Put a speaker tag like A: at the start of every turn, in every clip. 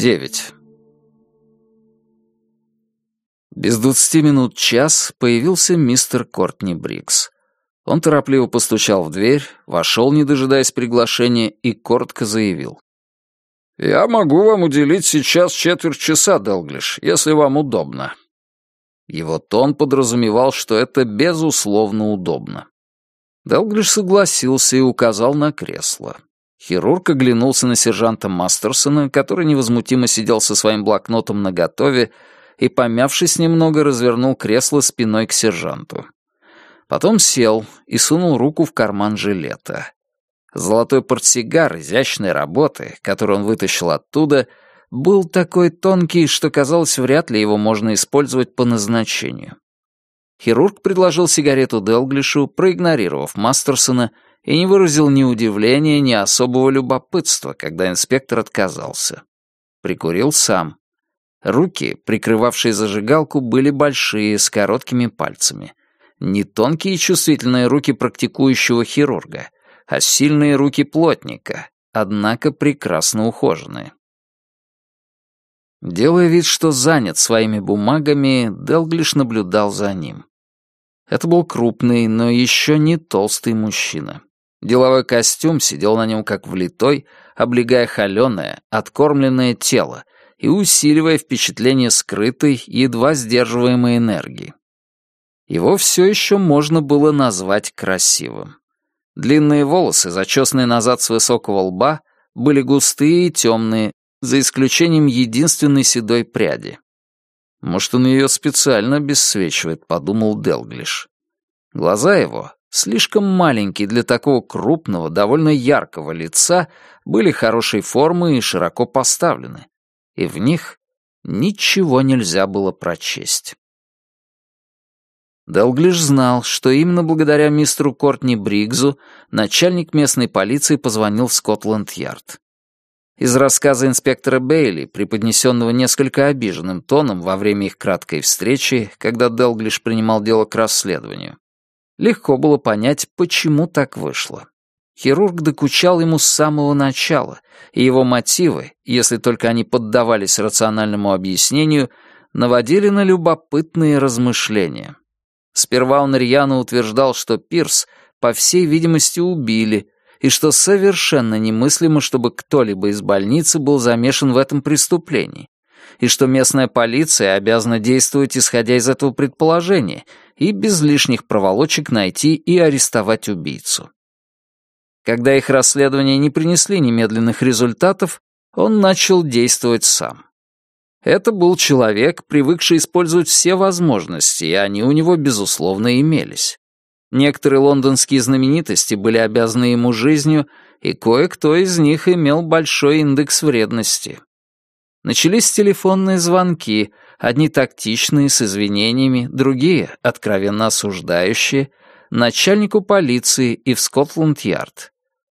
A: Девять. Без двадцати минут час появился мистер Кортни Брикс. Он торопливо постучал в дверь, вошел, не дожидаясь приглашения, и коротко заявил. «Я могу вам уделить сейчас четверть часа, Делглиш, если вам удобно». Его тон подразумевал, что это безусловно удобно. Делглиш согласился и указал на кресло. Хирург оглянулся на сержанта Мастерсона, который невозмутимо сидел со своим блокнотом наготове и, помявшись немного, развернул кресло спиной к сержанту. Потом сел и сунул руку в карман жилета. Золотой портсигар изящной работы, который он вытащил оттуда, был такой тонкий, что, казалось, вряд ли его можно использовать по назначению. Хирург предложил сигарету Делглишу, проигнорировав Мастерсона, и не выразил ни удивления, ни особого любопытства, когда инспектор отказался. Прикурил сам. Руки, прикрывавшие зажигалку, были большие, с короткими пальцами. Не тонкие и чувствительные руки практикующего хирурга, а сильные руки плотника, однако прекрасно ухоженные. Делая вид, что занят своими бумагами, Делглиш наблюдал за ним. Это был крупный, но еще не толстый мужчина. Деловой костюм сидел на нем как влитой, облегая холеное, откормленное тело и усиливая впечатление скрытой, едва сдерживаемой энергии. Его все еще можно было назвать красивым. Длинные волосы, зачесанные назад с высокого лба, были густые и темные, за исключением единственной седой пряди. «Может, он ее специально обесцвечивает», — подумал Делглиш. Глаза его, слишком маленькие для такого крупного, довольно яркого лица, были хорошей формы и широко поставлены, и в них ничего нельзя было прочесть. Делглиш знал, что именно благодаря мистеру Кортни Бригзу начальник местной полиции позвонил в Скотланд-Ярд. Из рассказа инспектора Бейли, преподнесенного несколько обиженным тоном во время их краткой встречи, когда Делглиш принимал дело к расследованию, Легко было понять, почему так вышло. Хирург докучал ему с самого начала, и его мотивы, если только они поддавались рациональному объяснению, наводили на любопытные размышления. Сперва он рьяно утверждал, что Пирс, по всей видимости, убили, и что совершенно немыслимо, чтобы кто-либо из больницы был замешан в этом преступлении, и что местная полиция обязана действовать исходя из этого предположения и без лишних проволочек найти и арестовать убийцу. Когда их расследования не принесли немедленных результатов, он начал действовать сам. Это был человек, привыкший использовать все возможности, и они у него, безусловно, имелись. Некоторые лондонские знаменитости были обязаны ему жизнью, и кое-кто из них имел большой индекс вредности. Начались телефонные звонки, одни тактичные, с извинениями, другие, откровенно осуждающие, начальнику полиции и в Скотланд-Ярд.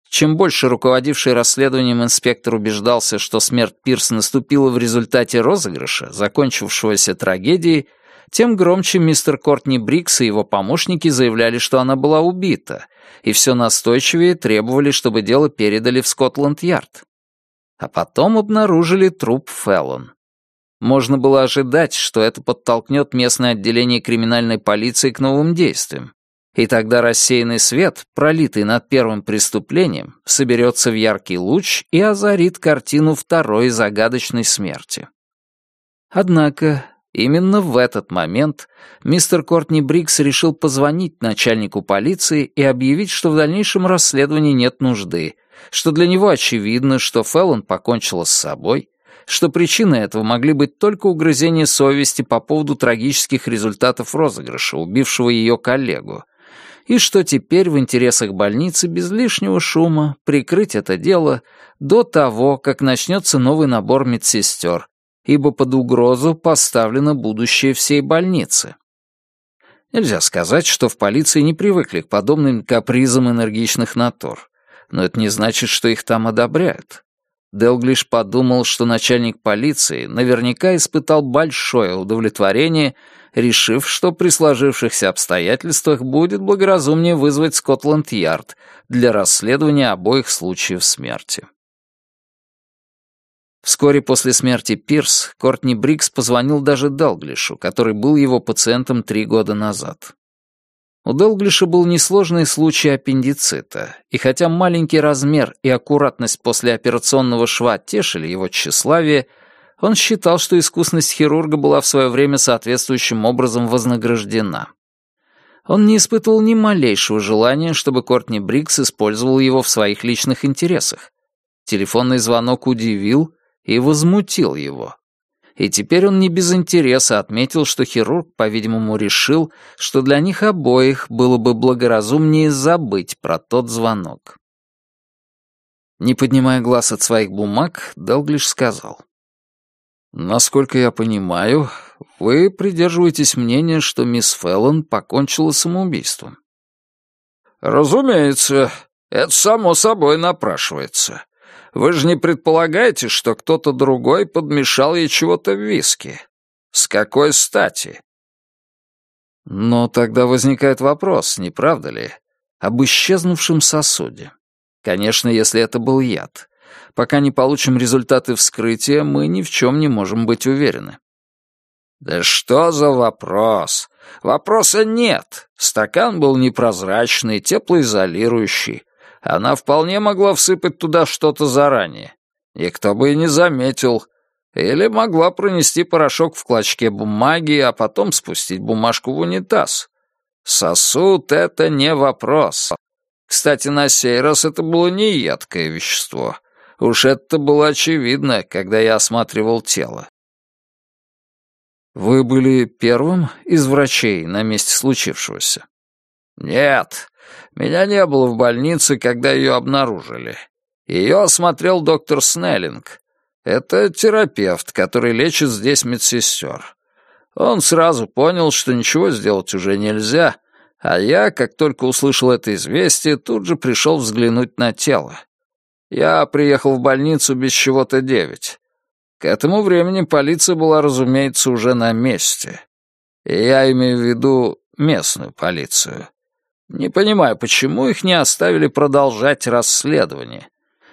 A: Чем больше руководивший расследованием инспектор убеждался, что смерть Пирс наступила в результате розыгрыша, закончившегося трагедией, тем громче мистер Кортни Брикс и его помощники заявляли, что она была убита, и все настойчивее требовали, чтобы дело передали в Скотланд-Ярд а потом обнаружили труп Феллон. Можно было ожидать, что это подтолкнет местное отделение криминальной полиции к новым действиям, и тогда рассеянный свет, пролитый над первым преступлением, соберется в яркий луч и озарит картину второй загадочной смерти. Однако именно в этот момент мистер Кортни Брикс решил позвонить начальнику полиции и объявить, что в дальнейшем расследовании нет нужды, что для него очевидно, что Феллон покончила с собой, что причиной этого могли быть только угрызения совести по поводу трагических результатов розыгрыша, убившего ее коллегу, и что теперь в интересах больницы без лишнего шума прикрыть это дело до того, как начнется новый набор медсестер, ибо под угрозу поставлено будущее всей больницы. Нельзя сказать, что в полиции не привыкли к подобным капризам энергичных натур но это не значит, что их там одобряют. Делглиш подумал, что начальник полиции наверняка испытал большое удовлетворение, решив, что при сложившихся обстоятельствах будет благоразумнее вызвать Скотланд-Ярд для расследования обоих случаев смерти. Вскоре после смерти Пирс Кортни Брикс позвонил даже Делглишу, который был его пациентом три года назад. У Делглиша был несложный случай аппендицита, и хотя маленький размер и аккуратность после операционного шва тешили его тщеславие, он считал, что искусность хирурга была в свое время соответствующим образом вознаграждена. Он не испытывал ни малейшего желания, чтобы Кортни Брикс использовал его в своих личных интересах. Телефонный звонок удивил и возмутил его. И теперь он не без интереса отметил, что хирург, по-видимому, решил, что для них обоих было бы благоразумнее забыть про тот звонок. Не поднимая глаз от своих бумаг, Делглиш сказал. Насколько я понимаю, вы придерживаетесь мнения, что мисс Феллон покончила самоубийством.
B: Разумеется, это само собой напрашивается. Вы же не предполагаете, что кто-то другой подмешал ей чего-то в виски? С какой стати?
A: Но тогда возникает вопрос, не правда ли, об исчезнувшем сосуде. Конечно, если это был яд. Пока не получим результаты вскрытия, мы ни в чем не можем быть уверены.
B: «Да что за вопрос? Вопроса нет. Стакан был непрозрачный, теплоизолирующий. Она вполне могла всыпать туда что-то заранее. Никто бы и не заметил. Или могла пронести порошок в клочке бумаги, а потом спустить бумажку в унитаз. Сосуд — это не вопрос. Кстати, на сей раз это было не едкое вещество. Уж это было очевидно, когда я осматривал тело.
A: Вы были первым из врачей на месте случившегося?
B: Нет, меня не было в больнице, когда ее обнаружили. Ее осмотрел доктор Снеллинг. Это терапевт, который лечит здесь медсестер. Он сразу понял, что ничего сделать уже нельзя, а я, как только услышал это известие, тут же пришел взглянуть на тело. Я приехал в больницу без чего-то девять. К этому времени полиция была, разумеется, уже на месте. И я имею в виду местную полицию. Не понимаю, почему их не оставили продолжать расследование.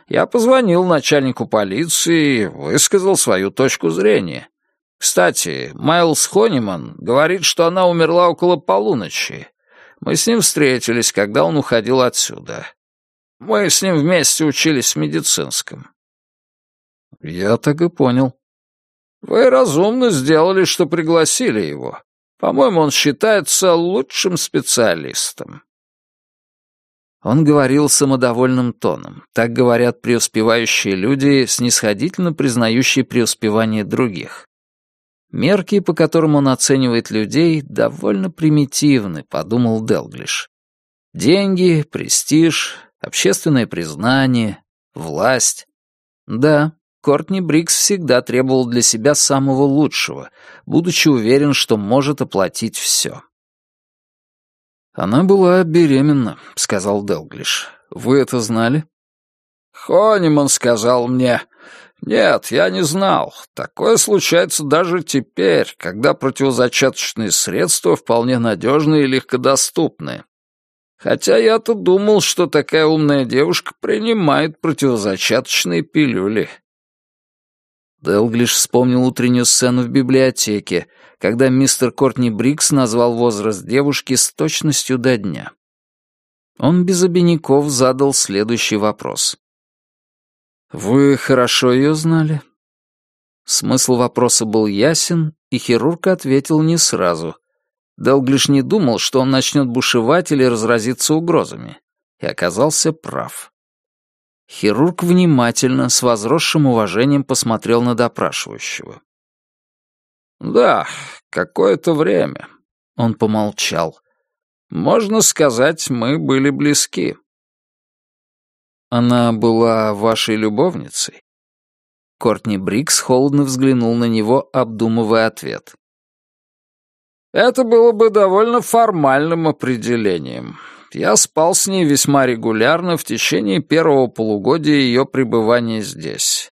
B: Я позвонил начальнику полиции и высказал свою точку зрения. Кстати, Майлз Хониман говорит, что она умерла около полуночи. Мы с ним встретились, когда он уходил отсюда. Мы с ним вместе учились в медицинском».
A: «Я так и понял».
B: «Вы разумно сделали, что пригласили его. По-моему, он считается лучшим специалистом».
A: Он говорил самодовольным тоном. Так говорят преуспевающие люди, снисходительно признающие преуспевание других. Мерки, по которым он оценивает людей, довольно примитивны, подумал Делглиш. Деньги, престиж, общественное признание, власть. Да, Кортни Брикс всегда требовал для себя самого лучшего, будучи уверен, что может оплатить все. «Она была беременна», — сказал Делглиш. «Вы это знали?»
B: «Хониман сказал мне. Нет, я не знал. Такое случается даже теперь, когда противозачаточные средства вполне надежные и легкодоступны. Хотя я-то думал, что такая умная девушка принимает противозачаточные пилюли.
A: Делглиш вспомнил утреннюю сцену в библиотеке, когда мистер Кортни Брикс назвал возраст девушки с точностью до дня. Он без обиняков задал следующий вопрос. «Вы хорошо ее знали?» Смысл вопроса был ясен, и хирург ответил не сразу, Делглиш не думал, что он начнет бушевать или разразиться угрозами, и оказался прав. Хирург внимательно, с возросшим уважением посмотрел на допрашивающего.
B: «Да, какое-то время», — он помолчал. «Можно сказать, мы были близки».
A: «Она была вашей любовницей?» Кортни Брикс холодно взглянул на него, обдумывая ответ.
B: Это было бы довольно формальным определением. Я спал с ней весьма регулярно в течение первого полугодия ее пребывания здесь.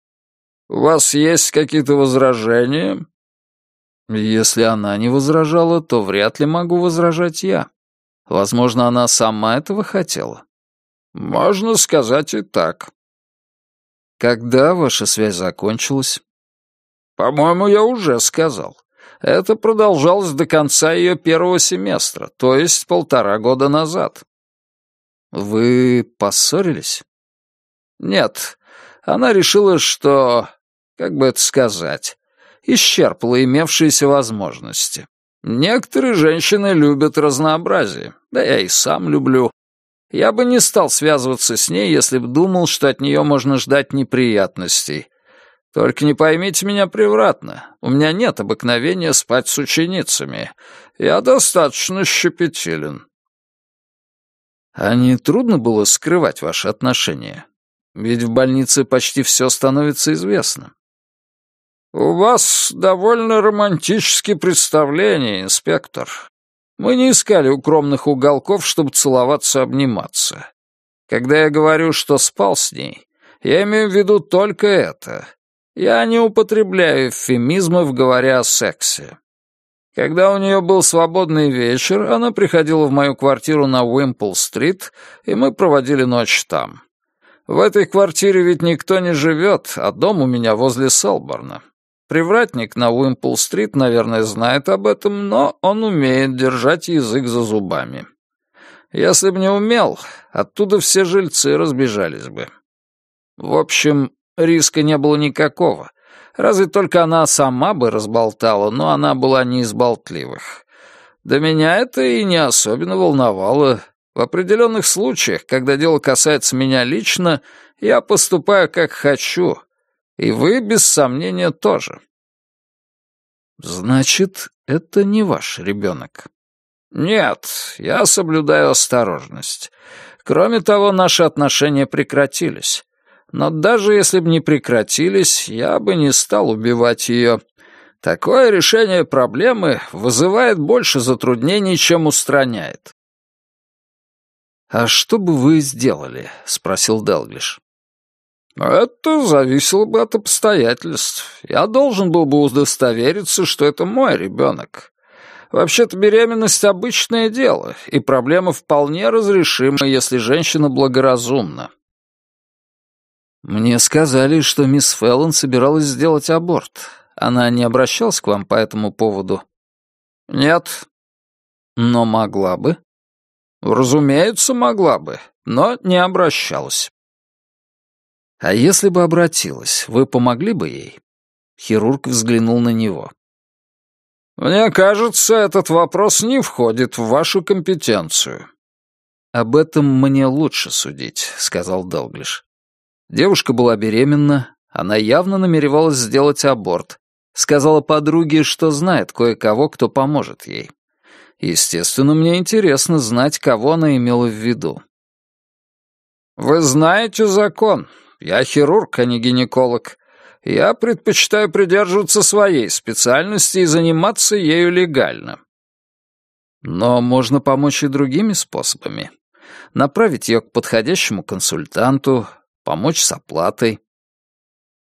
B: У вас есть какие-то возражения?
A: Если она не возражала, то вряд ли могу возражать я. Возможно, она сама этого хотела.
B: Можно сказать и так.
A: Когда ваша связь закончилась?
B: По-моему, я уже сказал. Это продолжалось до конца ее первого семестра, то есть полтора года назад.
A: Вы поссорились?
B: Нет. Она решила, что... Как бы это сказать? Исчерпала имевшиеся возможности. Некоторые женщины любят разнообразие. Да я и сам люблю. Я бы не стал связываться с ней, если бы думал, что от нее можно ждать неприятностей. Только не поймите меня превратно. У меня нет обыкновения спать с ученицами. Я достаточно щепетилен.
A: А не трудно было скрывать ваши отношения? Ведь в больнице почти все становится известно.
B: «У вас довольно романтические представления, инспектор. Мы не искали укромных уголков, чтобы целоваться, обниматься. Когда я говорю, что спал с ней, я имею в виду только это. Я не употребляю эвфемизмов, говоря о сексе. Когда у нее был свободный вечер, она приходила в мою квартиру на Уимпл-стрит, и мы проводили ночь там. В этой квартире ведь никто не живет, а дом у меня возле Селборна. Привратник на Уимпл-стрит, наверное, знает об этом, но он умеет держать язык за зубами. Если бы не умел, оттуда все жильцы разбежались бы. В общем, риска не было никакого. Разве только она сама бы разболтала, но она была не из болтливых. Да меня это и не особенно волновало. В определенных случаях, когда дело касается меня лично, я поступаю как хочу — и вы, без сомнения, тоже.
A: Значит, это не ваш ребенок.
B: Нет, я соблюдаю осторожность. Кроме того, наши отношения прекратились. Но даже если бы не прекратились, я бы не стал убивать ее. Такое решение проблемы вызывает больше затруднений, чем устраняет.
A: «А что бы вы сделали?» — спросил Делглиш.
B: Это зависело бы от обстоятельств. Я должен был бы удостовериться, что это мой ребенок. Вообще-то беременность — обычное дело, и проблема вполне разрешима, если женщина благоразумна.
A: Мне сказали, что мисс Феллон собиралась сделать аборт. Она не обращалась к вам по этому поводу?
B: Нет.
A: Но могла бы?
B: Разумеется, могла бы, но не обращалась.
A: А если бы обратилась, вы помогли бы ей? Хирург взглянул на него.
B: Мне кажется, этот вопрос не входит в вашу компетенцию.
A: Об этом мне лучше судить, сказал Делглиш. Девушка была беременна, она явно намеревалась сделать аборт. Сказала подруге, что знает кое-кого, кто поможет ей. Естественно, мне интересно знать, кого она имела в виду.
B: «Вы знаете закон. Я хирург, а не гинеколог. Я предпочитаю придерживаться своей специальности и заниматься ею легально.
A: Но можно помочь и другими способами. Направить ее к подходящему консультанту, помочь с оплатой.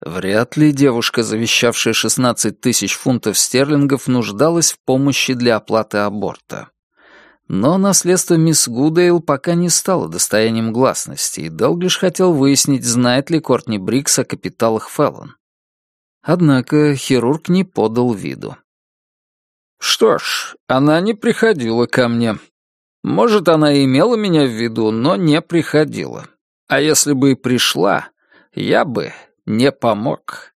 A: Вряд ли девушка, завещавшая 16 тысяч фунтов стерлингов, нуждалась в помощи для оплаты аборта. Но наследство мисс Гудейл пока не стало достоянием гласности, и Делглиш хотел выяснить, знает ли Кортни Брикс о капиталах Феллон. Однако хирург не подал виду.
B: «Что ж, она не приходила ко мне. Может, она и имела меня в виду, но не приходила. А если бы и пришла, я бы не помог.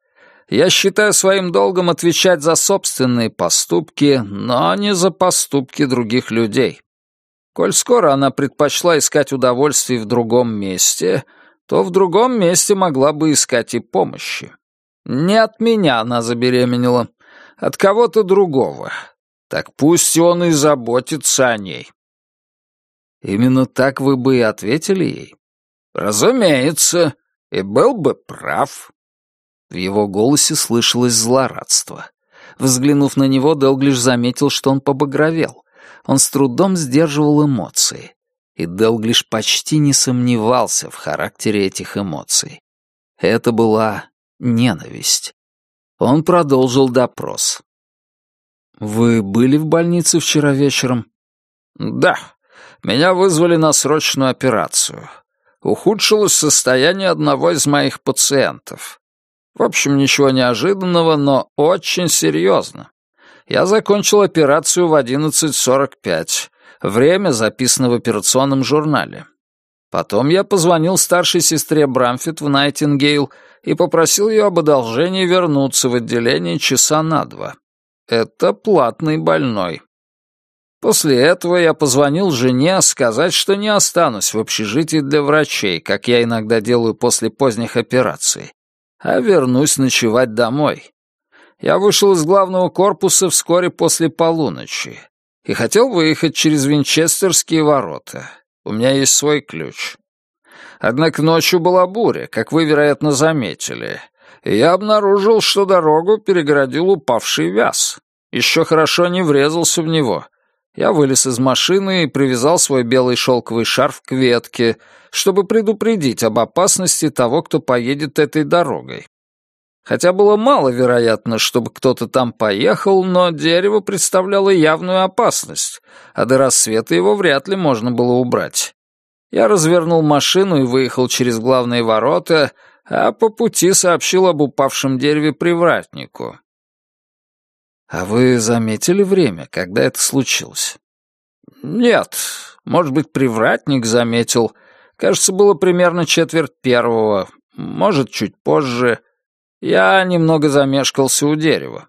B: Я считаю своим долгом отвечать за собственные поступки, но не за поступки других людей. Коль скоро она предпочла искать удовольствие в другом месте, то в другом месте могла бы искать и помощи. Не от меня она забеременела, от кого-то другого. Так пусть он и заботится о ней.
A: Именно так вы бы и ответили ей?
B: Разумеется, и был бы прав.
A: В его голосе слышалось злорадство. Взглянув на него, Делглиш заметил, что он побагровел. Он с трудом сдерживал эмоции. И Делглиш почти не сомневался в характере этих эмоций. Это была ненависть. Он продолжил допрос. «Вы были в больнице вчера вечером?»
B: «Да. Меня вызвали на срочную операцию. Ухудшилось состояние одного из моих пациентов. В общем, ничего неожиданного, но очень серьезно. Я закончил операцию в 11.45. Время записано в операционном журнале. Потом я позвонил старшей сестре Брамфит в Найтингейл и попросил ее об одолжении вернуться в отделение часа на два. Это платный больной. После этого я позвонил жене сказать, что не останусь в общежитии для врачей, как я иногда делаю после поздних операций, а вернусь ночевать домой. Я вышел из главного корпуса вскоре после полуночи и хотел выехать через Винчестерские ворота. У меня есть свой ключ. Однако ночью была буря, как вы, вероятно, заметили, и я обнаружил, что дорогу перегородил упавший вяз. Еще хорошо не врезался в него. Я вылез из машины и привязал свой белый шелковый шарф к ветке, чтобы предупредить об опасности того, кто поедет этой дорогой. Хотя было маловероятно, чтобы кто-то там поехал, но дерево представляло явную опасность, а до рассвета его вряд ли можно было убрать. Я развернул машину и выехал через главные ворота, а по пути сообщил об упавшем дереве привратнику. «А вы заметили время, когда это случилось?» «Нет. Может быть, привратник заметил. Кажется, было примерно четверть первого, может, чуть позже. Я немного замешкался у дерева».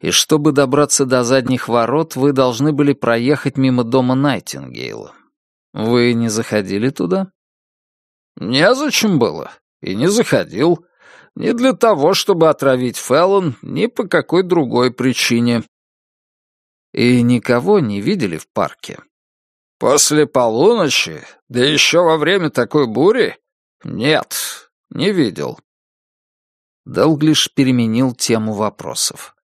B: «И чтобы добраться до задних ворот, вы должны были проехать мимо дома Найтингейла. Вы не заходили туда?» «Незачем было. И не заходил. Ни для того, чтобы отравить Феллон, ни по какой другой причине».
A: «И никого не видели в парке?»
B: «После полуночи? Да еще во время такой бури? Нет, не видел».
A: Делглиш переменил тему вопросов.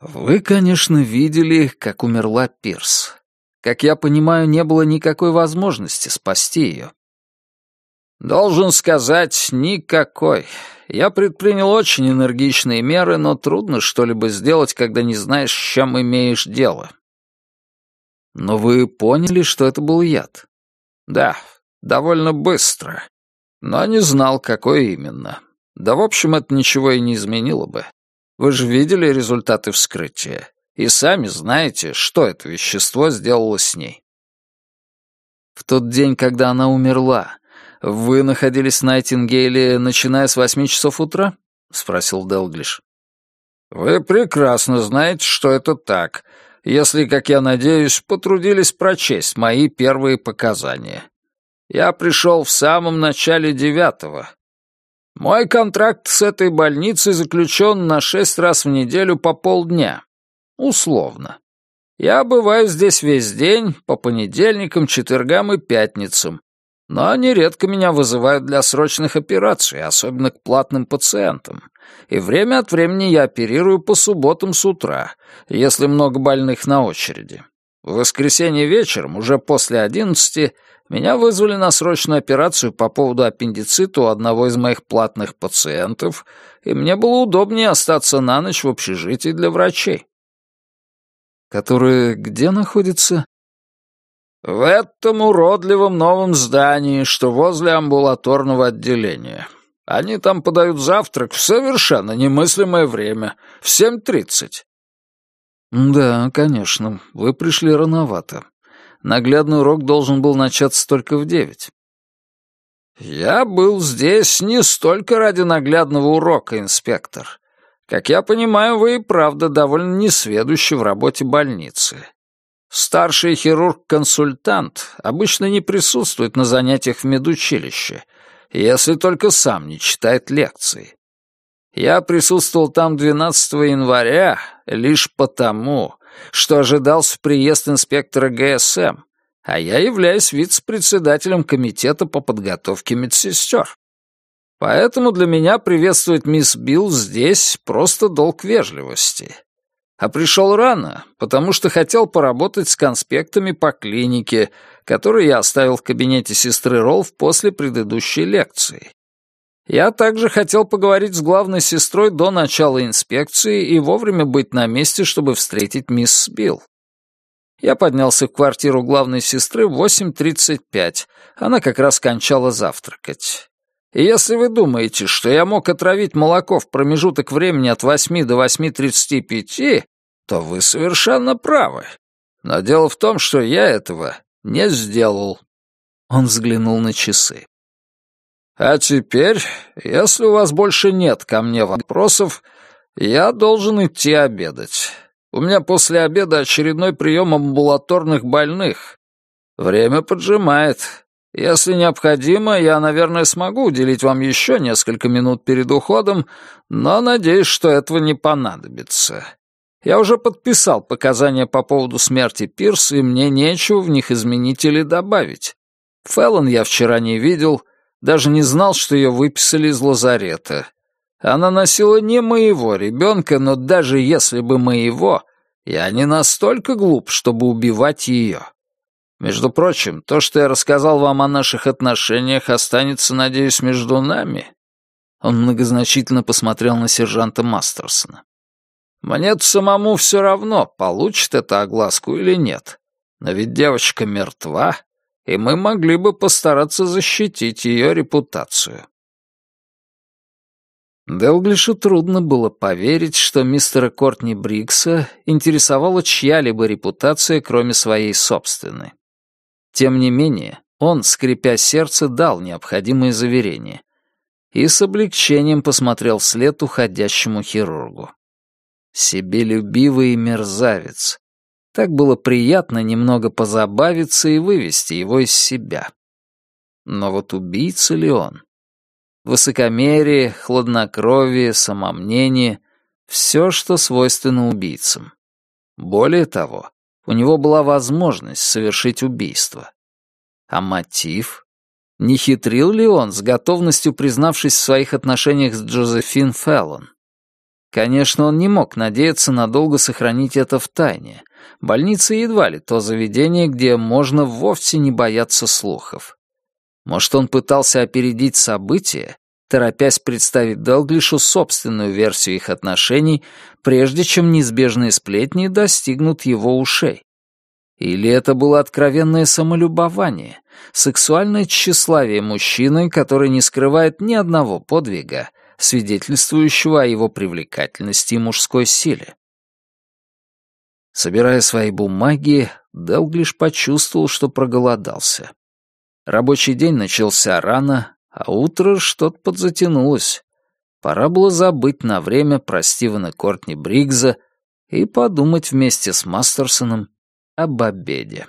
A: «Вы, конечно, видели, как умерла Пирс. Как я понимаю, не было никакой возможности спасти ее.
B: Должен сказать, никакой. Я предпринял очень энергичные меры, но трудно что-либо сделать, когда не знаешь, с чем имеешь дело.
A: Но вы поняли, что это был яд?
B: Да, довольно быстро. Но не знал, какой именно. Да, в общем, это ничего и не изменило бы. Вы же видели результаты вскрытия и сами знаете, что это вещество сделало с ней.
A: В тот день, когда она умерла, вы находились в Найтингейле, начиная с восьми часов утра? спросил Делглиш.
B: Вы прекрасно знаете, что это так, если, как я надеюсь, потрудились прочесть мои первые показания. Я пришел в самом начале девятого. Мой контракт с этой больницей заключен на шесть раз в неделю по полдня. Условно. Я бываю здесь весь день, по понедельникам, четвергам и пятницам. Но нередко меня вызывают для срочных операций, особенно к платным пациентам. И время от времени я оперирую по субботам с утра, если много больных на очереди. В воскресенье вечером, уже после одиннадцати, меня вызвали на срочную операцию по поводу аппендицита у одного из моих платных пациентов, и мне было удобнее остаться на ночь в общежитии для врачей
A: которое где находится?
B: В этом уродливом новом здании, что возле амбулаторного отделения. Они там подают завтрак в совершенно немыслимое время, в 7.30.
A: Да, конечно, вы пришли рановато. Наглядный урок должен был начаться только в девять.
B: Я был здесь не столько ради наглядного урока, инспектор. Как я понимаю, вы и правда довольно несведущи в работе больницы. Старший хирург-консультант обычно не присутствует на занятиях в медучилище, если только сам не читает лекции. Я присутствовал там 12 января лишь потому, что ожидался приезд инспектора ГСМ, а я являюсь вице-председателем комитета по подготовке медсестер. Поэтому для меня приветствовать мисс Билл здесь просто долг вежливости. А пришел рано, потому что хотел поработать с конспектами по клинике, которые я оставил в кабинете сестры Ролф после предыдущей лекции. Я также хотел поговорить с главной сестрой до начала инспекции и вовремя быть на месте, чтобы встретить мисс Билл.
A: Я поднялся в квартиру главной сестры в 8.35. Она как раз кончала завтракать. И если вы думаете, что я мог отравить молоко в промежуток времени от 8 до 8.35, то вы совершенно правы. Но дело в том, что я этого не сделал. Он взглянул на часы. А теперь, если у вас больше нет ко мне вопросов, я должен идти обедать. У меня после обеда очередной прием амбулаторных больных. Время поджимает. Если необходимо, я, наверное, смогу уделить вам еще несколько минут перед уходом, но надеюсь, что этого не понадобится. Я уже подписал показания по поводу смерти Пирса, и мне нечего в них изменить или добавить. Феллон я вчера не видел, даже не знал, что ее выписали из лазарета. Она носила не моего ребенка, но даже если бы моего, я не настолько глуп, чтобы убивать ее. Между прочим, то, что я рассказал вам о наших отношениях, останется, надеюсь, между нами. Он многозначительно посмотрел на сержанта Мастерсона. Мне-то самому все равно, получит это огласку или нет. Но ведь девочка мертва, и мы могли бы постараться защитить ее репутацию. Делглишу трудно было поверить, что мистера Кортни Брикса интересовала чья-либо репутация, кроме своей собственной. Тем не менее, он, скрипя сердце, дал необходимые заверения и с облегчением посмотрел вслед уходящему хирургу. Себелюбивый мерзавец. Так было приятно немного позабавиться и вывести его из себя. Но вот убийца ли он? Высокомерие, хладнокровие, самомнение — все, что свойственно убийцам. Более того, у него была возможность совершить убийство. А мотив? Не хитрил ли он, с готовностью признавшись в своих отношениях с Джозефин Феллон? Конечно, он не мог надеяться надолго сохранить это в тайне. Больница едва ли то заведение, где можно вовсе не бояться слухов. Может, он пытался опередить события, торопясь представить Делглишу собственную версию их отношений, прежде чем неизбежные сплетни достигнут его ушей. Или это было откровенное самолюбование, сексуальное тщеславие мужчины, который не скрывает ни одного подвига, свидетельствующего о его привлекательности и мужской силе. Собирая свои бумаги, Делглиш почувствовал, что проголодался. Рабочий день начался рано, а утро что-то подзатянулось. Пора было забыть на время про Стивена Кортни Бригза и подумать вместе с Мастерсоном об обеде.